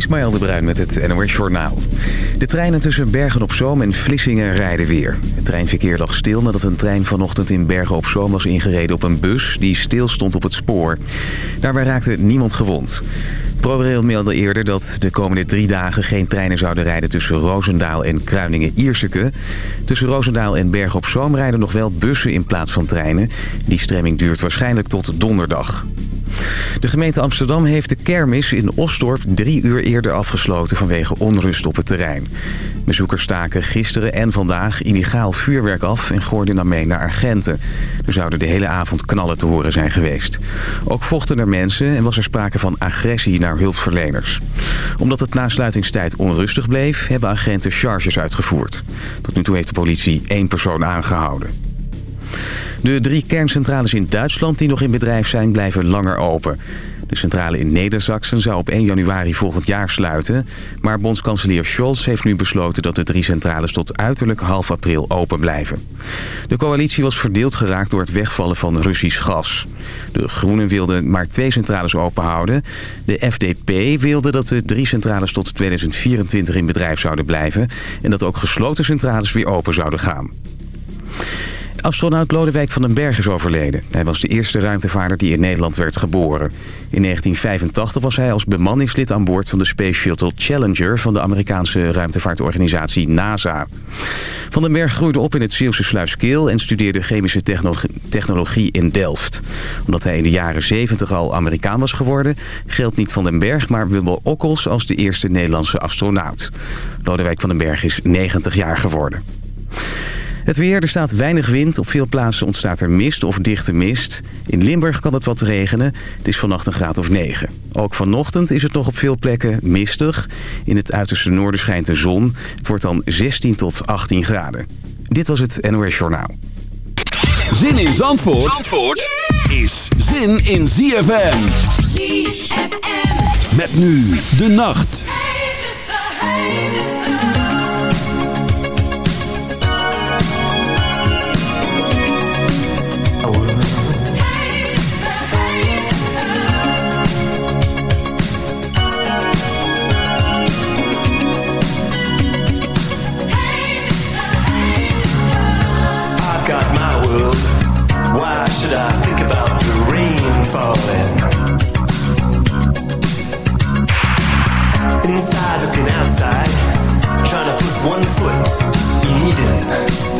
Ismaël de Bruin met het NOS Journaal. De treinen tussen Bergen-op-Zoom en Vlissingen rijden weer. Het treinverkeer lag stil nadat een trein vanochtend in Bergen-op-Zoom was ingereden op een bus... die stil stond op het spoor. Daarbij raakte niemand gewond. ProRail meldde eerder dat de komende drie dagen geen treinen zouden rijden... tussen Roosendaal en Kruiningen-Ierseke. Tussen Roosendaal en Bergen-op-Zoom rijden nog wel bussen in plaats van treinen. Die stremming duurt waarschijnlijk tot donderdag. De gemeente Amsterdam heeft de kermis in Osdorp drie uur eerder afgesloten vanwege onrust op het terrein. Bezoekers staken gisteren en vandaag illegaal vuurwerk af en gooiden mee naar agenten. Er zouden de hele avond knallen te horen zijn geweest. Ook vochten er mensen en was er sprake van agressie naar hulpverleners. Omdat het na sluitingstijd onrustig bleef, hebben agenten charges uitgevoerd. Tot nu toe heeft de politie één persoon aangehouden. De drie kerncentrales in Duitsland die nog in bedrijf zijn blijven langer open. De centrale in Neder-Saxen zou op 1 januari volgend jaar sluiten. Maar bondskanselier Scholz heeft nu besloten dat de drie centrales tot uiterlijk half april open blijven. De coalitie was verdeeld geraakt door het wegvallen van Russisch gas. De Groenen wilden maar twee centrales openhouden. De FDP wilde dat de drie centrales tot 2024 in bedrijf zouden blijven... en dat ook gesloten centrales weer open zouden gaan. Astronaut Lodewijk van den Berg is overleden. Hij was de eerste ruimtevaarder die in Nederland werd geboren. In 1985 was hij als bemanningslid aan boord van de Space Shuttle Challenger... van de Amerikaanse ruimtevaartorganisatie NASA. Van den Berg groeide op in het Zeeuwse Sluiskeel... en studeerde chemische technologie in Delft. Omdat hij in de jaren 70 al Amerikaan was geworden... geldt niet Van den Berg, maar Wilbur Okkels als de eerste Nederlandse astronaut. Lodewijk van den Berg is 90 jaar geworden. Het weer, er staat weinig wind. Op veel plaatsen ontstaat er mist of dichte mist. In Limburg kan het wat regenen. Het is vannacht een graad of 9. Ook vanochtend is het nog op veel plekken mistig. In het uiterste noorden schijnt de zon. Het wordt dan 16 tot 18 graden. Dit was het NOS Journaal. Zin in Zandvoort, Zandvoort is zin in ZFM. ZFM. Met nu de nacht. Imagine how I must be feeling. Mmm,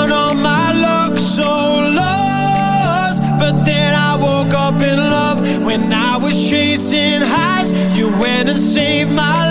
my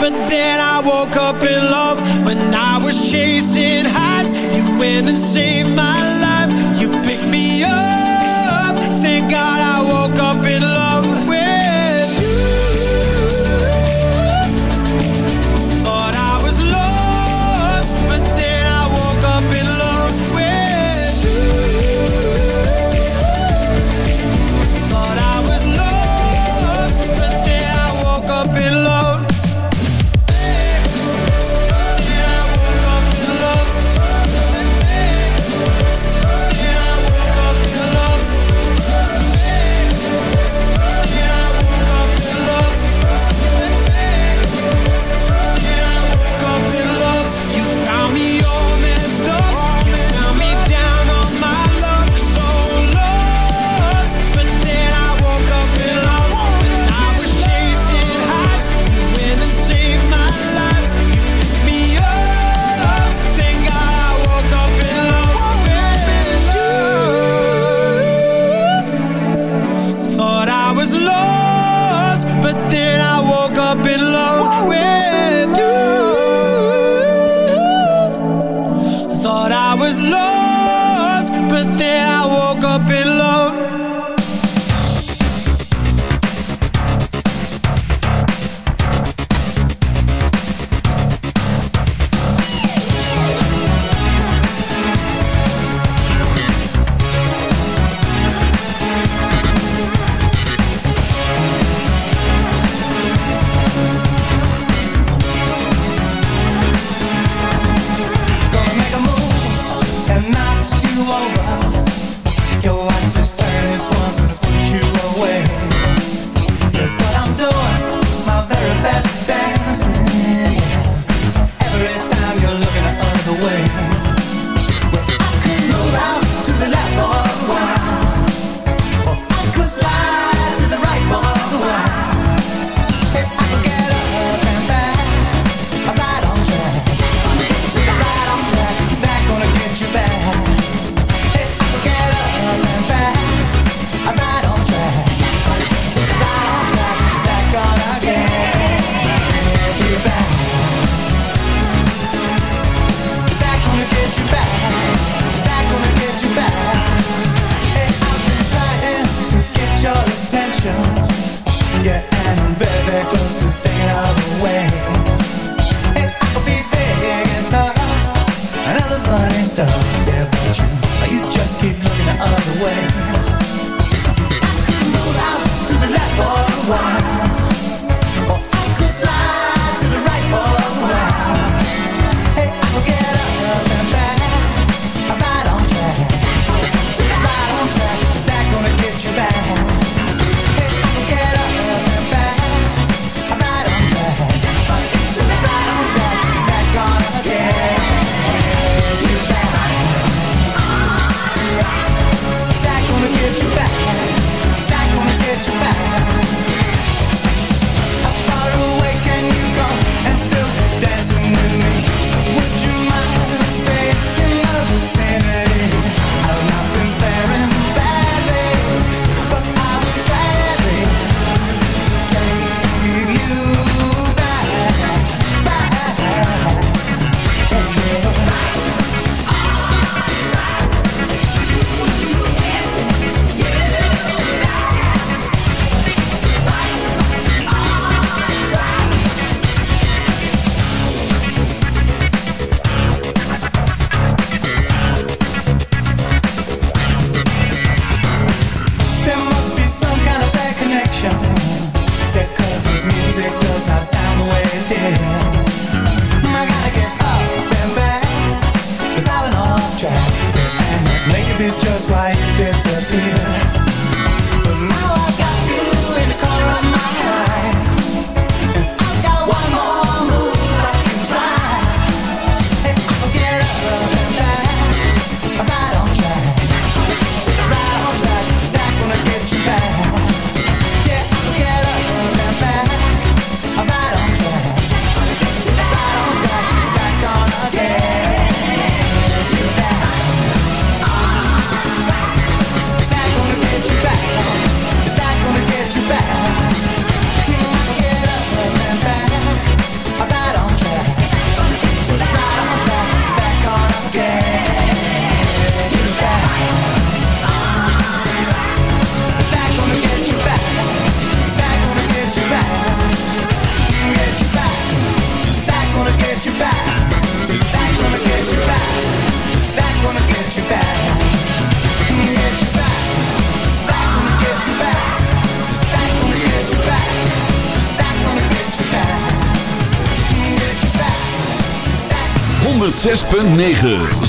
but then I woke up in love. When I was chasing highs You went and saved my 106.9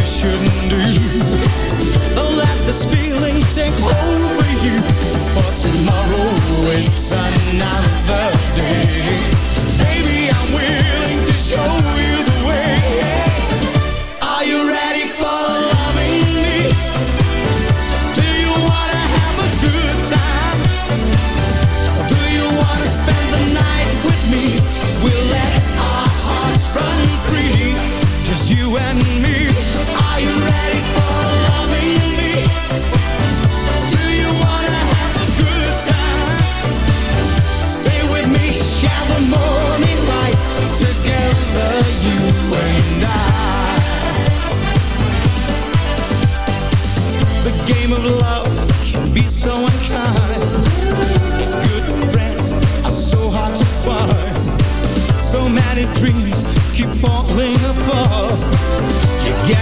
you shouldn't do. Don't let this feeling take over you. For tomorrow is another day.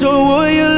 being someone you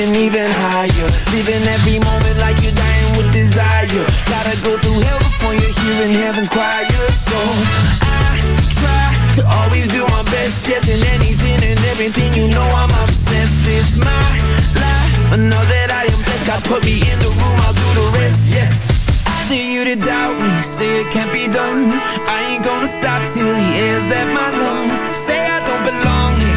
even higher. Living every moment like you're dying with desire. Gotta go through hell before you're hearing heaven's choir. So I try to always do my best, yes, in anything and everything. You know I'm obsessed. It's my life. I know that I am blessed. God put me in the room, I'll do the rest. Yes. Dare you to doubt me, say it can't be done. I ain't gonna stop till the air's left my lungs. Say I don't belong here,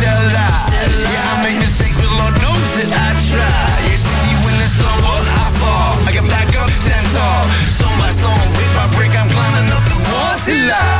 tell lies Yeah, I make mistakes but Lord knows that I try You see me when it's slow, I fall I get back up, stand tall Stone by stone, brick by brick I'm climbing up the wall till I